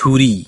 توری